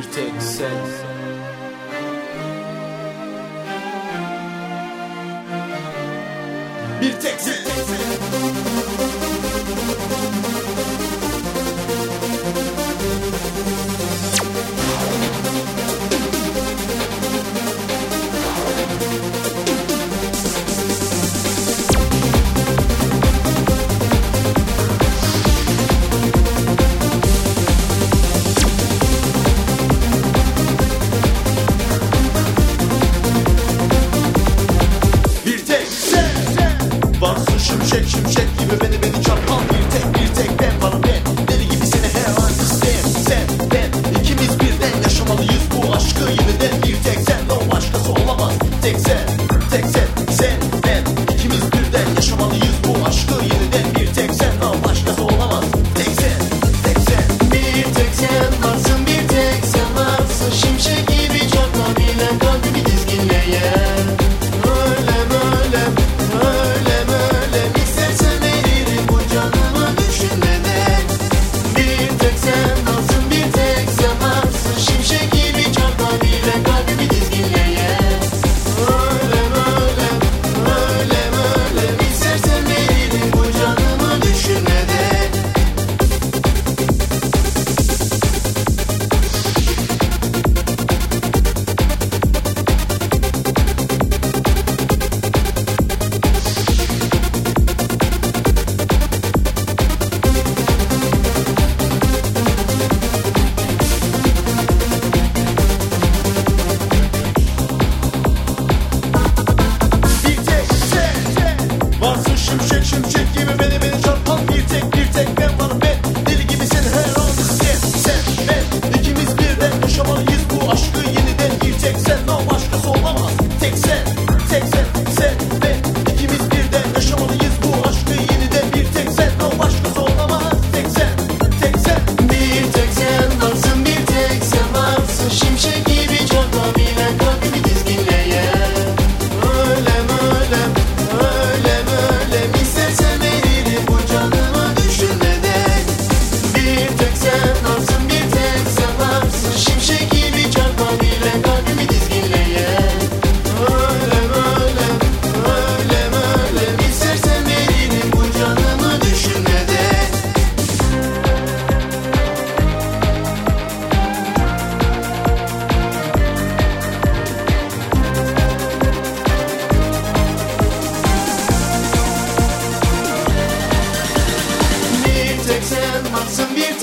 bir tek sen. Bir tek sen. success.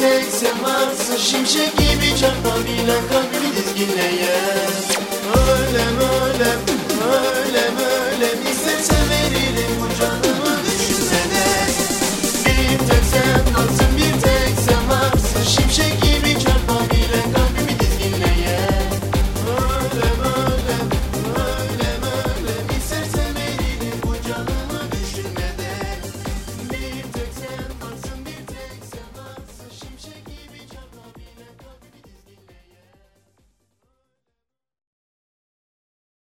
Bize sevmezsin şimşek gibi çarpma bile kalbimi dizginleyen Ölem ölem